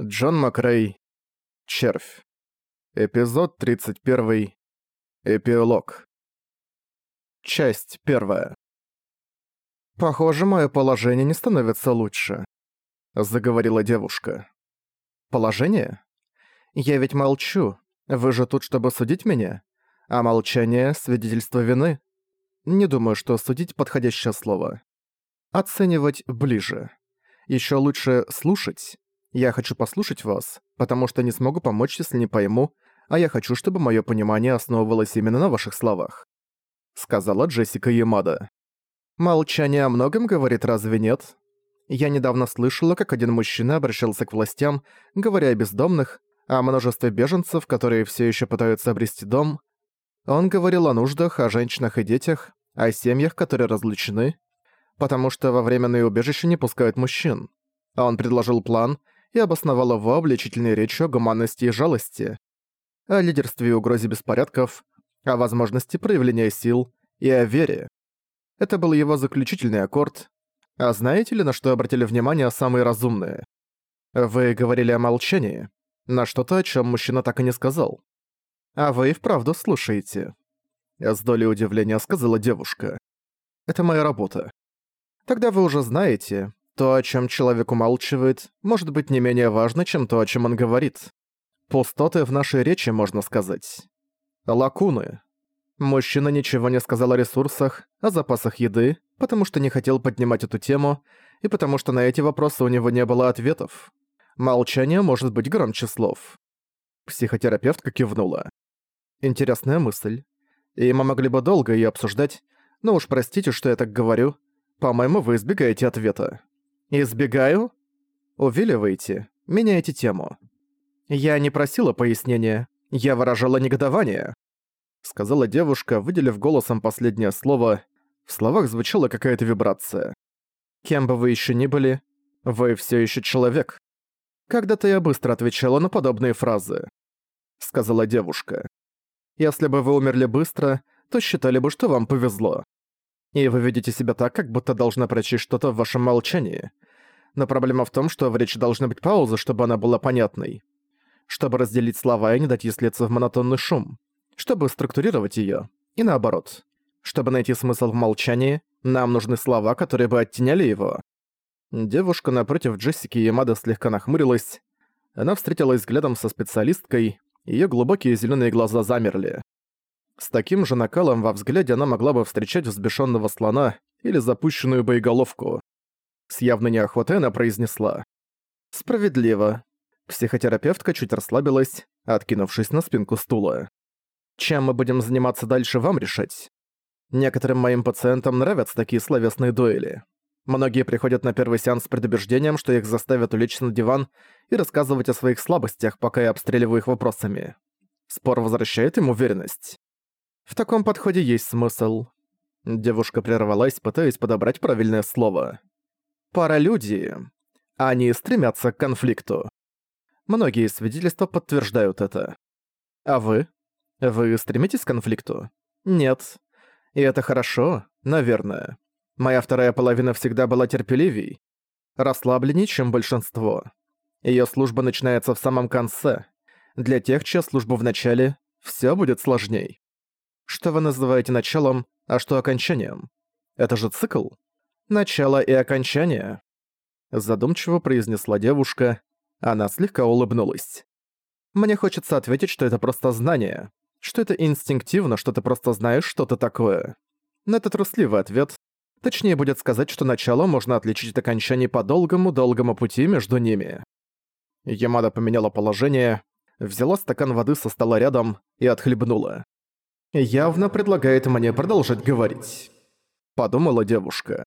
Джон Макрей. Червь. Эпизод 31. Эпилог. Часть первая. «Похоже, мое положение не становится лучше», — заговорила девушка. «Положение? Я ведь молчу. Вы же тут, чтобы судить меня? А молчание — свидетельство вины? Не думаю, что судить — подходящее слово. Оценивать ближе. Еще лучше слушать. Я хочу послушать вас, потому что не смогу помочь, если не пойму, а я хочу, чтобы мое понимание основывалось именно на ваших словах», — сказала Джессика Ямада. «Молчание о многом говорит, разве нет? Я недавно слышала, как один мужчина обращался к властям, говоря о бездомных, о множестве беженцев, которые все еще пытаются обрести дом. Он говорил о нуждах, о женщинах и детях, о семьях, которые разлучены, потому что во временные убежища не пускают мужчин. Он предложил план — и обосновала его обличительной речью о гуманности и жалости, о лидерстве и угрозе беспорядков, о возможности проявления сил и о вере. Это был его заключительный аккорд. А знаете ли, на что обратили внимание самые разумные? Вы говорили о молчании, на что-то, о чем мужчина так и не сказал. А вы и вправду слушаете. С долей удивления сказала девушка. Это моя работа. Тогда вы уже знаете, то, о чем человек умалчивает, может быть не менее важно, чем то, о чем он говорит. Пустоты в нашей речи, можно сказать. Лакуны. Мужчина ничего не сказал о ресурсах, о запасах еды, потому что не хотел поднимать эту тему, и потому что на эти вопросы у него не было ответов. Молчание может быть громче слов. Психотерапевтка кивнула. Интересная мысль. И мы могли бы долго ее обсуждать, но уж простите, что я так говорю. По-моему, вы избегаете ответа. «Избегаю?» «Увиливаете, меняете тему». «Я не просила пояснения, я выражала негодование», сказала девушка, выделив голосом последнее слово. В словах звучала какая-то вибрация. «Кем бы вы еще ни были, вы все еще человек». «Когда-то я быстро отвечала на подобные фразы», сказала девушка. «Если бы вы умерли быстро, то считали бы, что вам повезло. И вы ведете себя так, как будто должна прочесть что-то в вашем молчании. Но проблема в том, что в речи должны быть паузы, чтобы она была понятной. Чтобы разделить слова и не дать ей слиться в монотонный шум. Чтобы структурировать её. И наоборот. Чтобы найти смысл в молчании, нам нужны слова, которые бы оттеняли его. Девушка напротив Джессики Ямада слегка нахмурилась. Она встретилась взглядом со специалисткой, её глубокие зелёные глаза замерли. С таким же накалом во взгляде она могла бы встречать взбешенного слона или запущенную боеголовку. С явной неохотой она произнесла. «Справедливо». Психотерапевтка чуть расслабилась, откинувшись на спинку стула. «Чем мы будем заниматься дальше, вам решать. Некоторым моим пациентам нравятся такие словесные дуэли. Многие приходят на первый сеанс с предубеждением, что их заставят улечься на диван и рассказывать о своих слабостях, пока я обстреливаю их вопросами. Спор возвращает им уверенность. В таком подходе есть смысл. Девушка прервалась, пытаясь подобрать правильное слово. Паралюдии. Они стремятся к конфликту. Многие свидетельства подтверждают это. А вы? Вы стремитесь к конфликту? Нет. И это хорошо, наверное. Моя вторая половина всегда была терпеливей, расслабленней, чем большинство. Её служба начинается в самом конце. Для тех, чья служба в начале, всё будет сложней. Что вы называете началом, а что окончанием? Это же цикл? Начало и окончание. Задумчиво произнесла девушка. Она слегка улыбнулась. Мне хочется ответить, что это просто знание. Что это инстинктивно, что ты просто знаешь что-то такое. Но это трусливый ответ. Точнее будет сказать, что начало можно отличить от окончания по долгому-долгому пути между ними. Ямада поменяла положение, взяла стакан воды со стола рядом и отхлебнула явно предлагает мне продолжать говорить», — подумала девушка.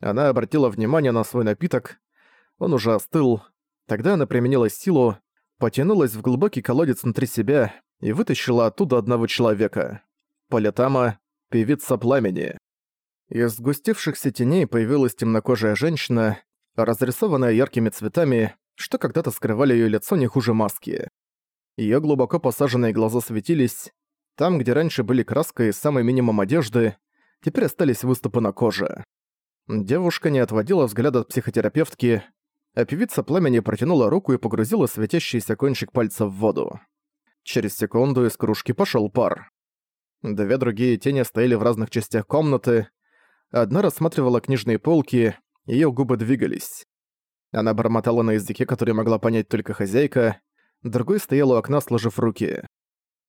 Она обратила внимание на свой напиток. Он уже остыл. Тогда она применила силу, потянулась в глубокий колодец внутри себя и вытащила оттуда одного человека. Полетама — певица пламени. Из сгустившихся теней появилась темнокожая женщина, разрисованная яркими цветами, что когда-то скрывали ее лицо не хуже маски. Ее глубоко посаженные глаза светились, там, где раньше были краска и самый минимум одежды, теперь остались выступы на коже. Девушка не отводила взгляд от психотерапевтки. а певица пламени протянула руку и погрузила светящийся кончик пальца в воду. Через секунду из кружки пошёл пар. Две другие тени стояли в разных частях комнаты. Одна рассматривала книжные полки, её губы двигались. Она бормотала на языке, который могла понять только хозяйка, другой стоял у окна, сложив руки.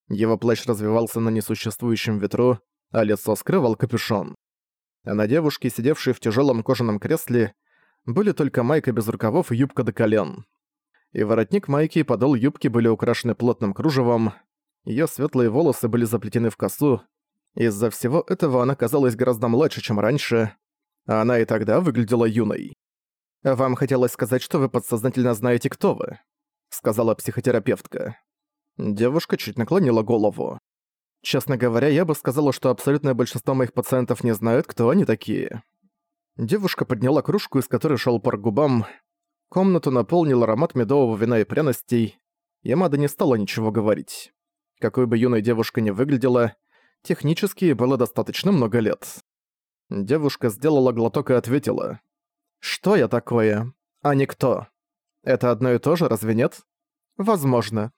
Его плащ развивался на несуществующем ветру, а лицо скрывал капюшон. А на девушке, сидевшей в тяжелом кожаном кресле, были только майка без рукавов и юбка до колен. И воротник майки и подол юбки были украшены плотным кружевом, Её светлые волосы были заплетены в косу. Из-за всего этого она казалась гораздо младше, чем раньше, а она и тогда выглядела юной. «Вам хотелось сказать, что вы подсознательно знаете, кто вы», — сказала психотерапевтка. Девушка чуть наклонила голову. Честно говоря, я бы сказала, что абсолютное большинство моих пациентов не знают, кто они такие. Девушка подняла кружку, из которой шел пар губам. Комнату наполнил аромат медового вина и пряностей. Ямада не стала ничего говорить. Какой бы юной девушка ни выглядела, технически было достаточно много лет. Девушка сделала глоток и ответила. «Что я такое? А не кто? Это одно и то же, разве нет?» «Возможно».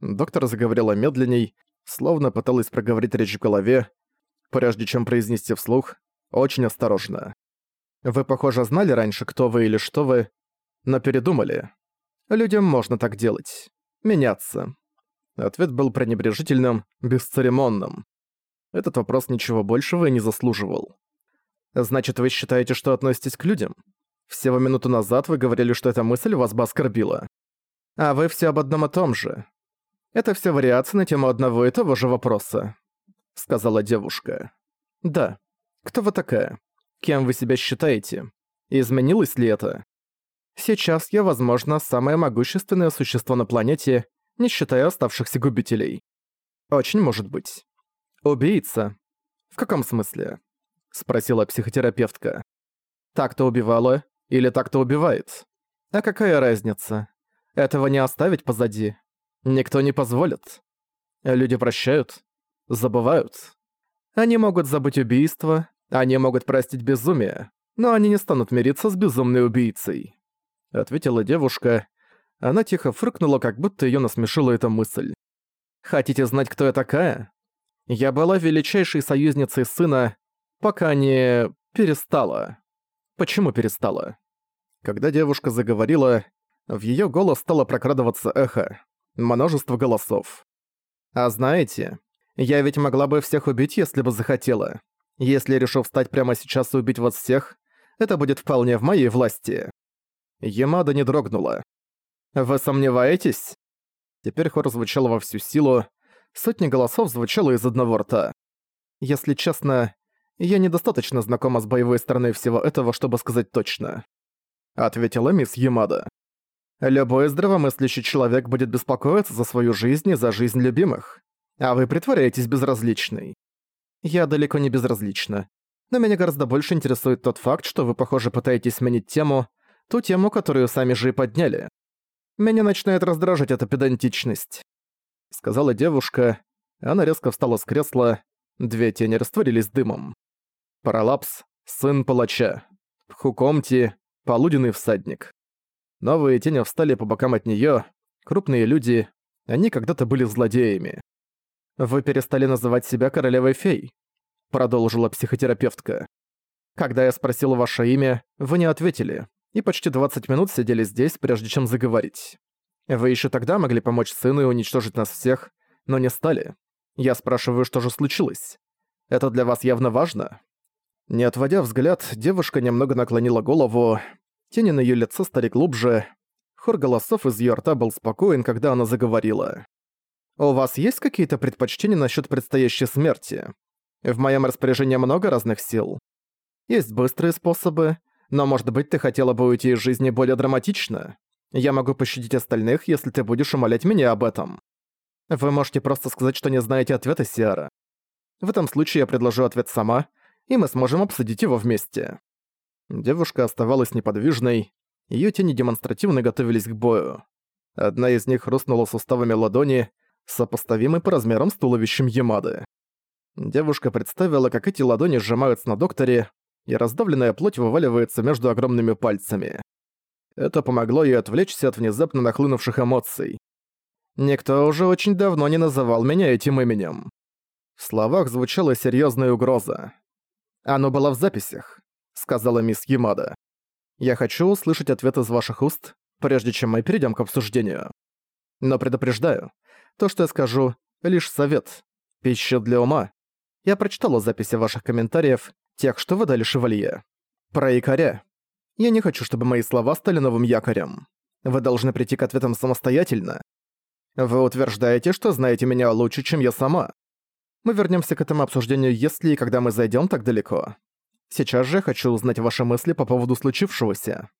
Доктор заговорила медленней, словно пыталась проговорить речь в голове, прежде чем произнести вслух, очень осторожно. «Вы, похоже, знали раньше, кто вы или что вы, но передумали. Людям можно так делать. Меняться. Ответ был пренебрежительным, бесцеремонным. Этот вопрос ничего большего и не заслуживал. «Значит, вы считаете, что относитесь к людям? Всего минуту назад вы говорили, что эта мысль вас бы оскорбила. А вы все об одном и том же. Это все вариации на тему одного и того же вопроса», — сказала девушка. «Да. Кто вы такая? Кем вы себя считаете? Изменилось ли это? Сейчас я, возможно, самое могущественное существо на планете — не считая оставшихся губителей. Очень может быть. Убийца. В каком смысле? Спросила психотерапевтка. Так-то убивала или так-то убивает? А какая разница? Этого не оставить позади. Никто не позволит. Люди прощают, забывают. Они могут забыть убийство, они могут простить безумие, но они не станут мириться с безумной убийцей. Ответила девушка, она тихо фыркнула, как будто её насмешила эта мысль. «Хотите знать, кто я такая? Я была величайшей союзницей сына, пока не... перестала. Почему перестала?» Когда девушка заговорила, в её голос стало прокрадываться эхо. Множество голосов. «А знаете, я ведь могла бы всех убить, если бы захотела. Если решу встать прямо сейчас и убить вас всех, это будет вполне в моей власти». Ямада не дрогнула. «Вы сомневаетесь?» Теперь хор звучал во всю силу, сотни голосов звучало из одного рта. Если честно, я недостаточно знакома с боевой стороной всего этого, чтобы сказать точно. Ответила мисс Ямада. Любой здравомыслящий человек будет беспокоиться за свою жизнь и за жизнь любимых. А вы притворяетесь безразличной. Я далеко не безразлична. Но меня гораздо больше интересует тот факт, что вы, похоже, пытаетесь сменить тему, ту тему, которую сами же и подняли. Меня начинает раздражать эта педантичность», — сказала девушка. Она резко встала с кресла, две тени растворились дымом. Паралапс, сын палача. Пхукомти, полуденный всадник. Новые тени встали по бокам от неё, крупные люди, они когда-то были злодеями. «Вы перестали называть себя королевой фей», — продолжила психотерапевтка. «Когда я спросила ваше имя, вы не ответили и почти 20 минут сидели здесь, прежде чем заговорить. Вы еще тогда могли помочь сыну и уничтожить нас всех, но не стали. Я спрашиваю, что же случилось? Это для вас явно важно?» Не отводя взгляд, девушка немного наклонила голову. Тени на её лице стали глубже. Хор голосов из её рта был спокоен, когда она заговорила. «У вас есть какие-то предпочтения насчёт предстоящей смерти? В моём распоряжении много разных сил. Есть быстрые способы, но, может быть, ты хотела бы уйти из жизни более драматично? Я могу пощадить остальных, если ты будешь умолять меня об этом. Вы можете просто сказать, что не знаете ответа, Сиара. В этом случае я предложу ответ сама, и мы сможем обсудить его вместе». Девушка оставалась неподвижной, её тени демонстративно готовились к бою. Одна из них хрустнула суставами ладони, сопоставимой по размерам с туловищем Ямады. Девушка представила, как эти ладони сжимаются на докторе, и раздавленная плоть вываливается между огромными пальцами. Это помогло ей отвлечься от внезапно нахлынувших эмоций. Никто уже очень давно не называл меня этим именем. В словах звучала серьезная угроза. «Оно было в записях», — сказала мисс Ямада. «Я хочу услышать ответ из ваших уст, прежде чем мы перейдем к обсуждению. Но предупреждаю, то, что я скажу, лишь совет, пища для ума. Я прочитала записи ваших комментариев, тех, что вы дали шевалье. Про якоря. Я не хочу, чтобы мои слова стали новым якорем. Вы должны прийти к ответам самостоятельно. Вы утверждаете, что знаете меня лучше, чем я сама. Мы вернемся к этому обсуждению, если и когда мы зайдем так далеко. Сейчас же хочу узнать ваши мысли по поводу случившегося.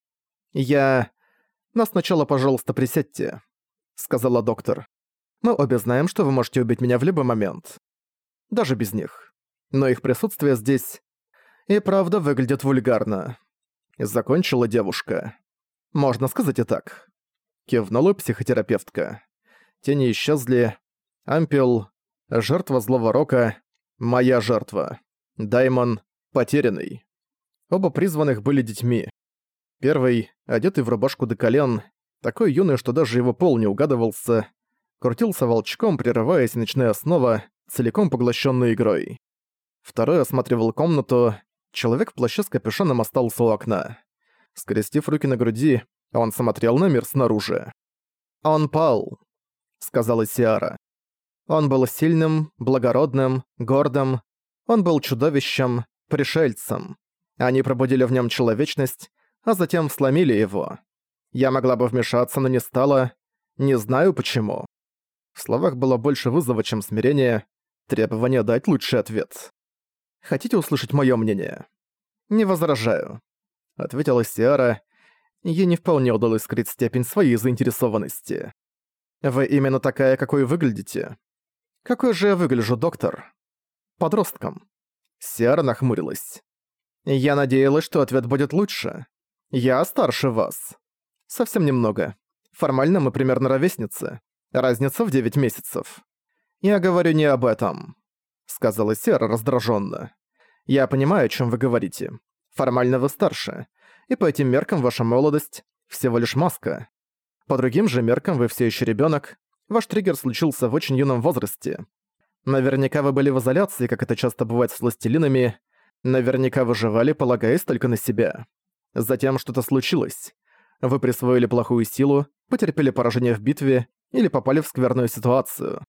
Я... Но сначала, пожалуйста, присядьте», — сказала доктор. «Мы обе знаем, что вы можете убить меня в любой момент. Даже без них. Но их присутствие здесь и правда выглядит вульгарно». Закончила девушка. «Можно сказать и так». Кивнула психотерапевтка. Тени исчезли. Ампел Жертва злого рока — моя жертва. Даймон — потерянный. Оба призванных были детьми. Первый, одетый в рубашку до колен, такой юный, что даже его пол не угадывался, крутился волчком, прерываясь ночная основа, целиком поглощенной игрой. Второй осматривал комнату, человек в плаще с капюшоном остался у окна. Скрестив руки на груди, он смотрел на мир снаружи. «Он пал», — сказала Сиара. Он был сильным, благородным, гордым. Он был чудовищем, пришельцем. Они пробудили в нем человечность, а затем сломили его. Я могла бы вмешаться, но не стала. Не знаю почему. В словах было больше вызова, чем смирения, требование дать лучший ответ. Хотите услышать моё мнение? Не возражаю. Ответила Сиара. Ей не вполне удалось скрыть степень своей заинтересованности. Вы именно такая, какой выглядите. «Какой же я выгляжу, доктор?» «Подростком». Сиара нахмурилась. «Я надеялась, что ответ будет лучше. Я старше вас. Совсем немного. Формально мы примерно ровесницы. Разница в 9 месяцев. Я говорю не об этом», — сказала Сера раздраженно. «Я понимаю, о чем вы говорите. Формально вы старше, и по этим меркам ваша молодость — всего лишь маска. По другим же меркам вы все еще ребенок, Ваш триггер случился в очень юном возрасте. Наверняка вы были в изоляции, как это часто бывает с властелинами. Наверняка выживали, полагаясь только на себя. Затем что-то случилось. Вы присвоили плохую силу, потерпели поражение в битве или попали в скверную ситуацию.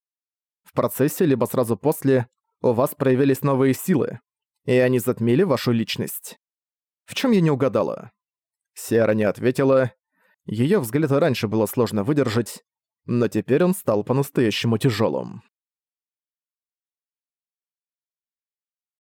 В процессе, либо сразу после, у вас проявились новые силы, и они затмили вашу личность. В чем я не угадала? Сера не ответила. Ее взгляд раньше было сложно выдержать, но теперь он стал по-настоящему тяжелым.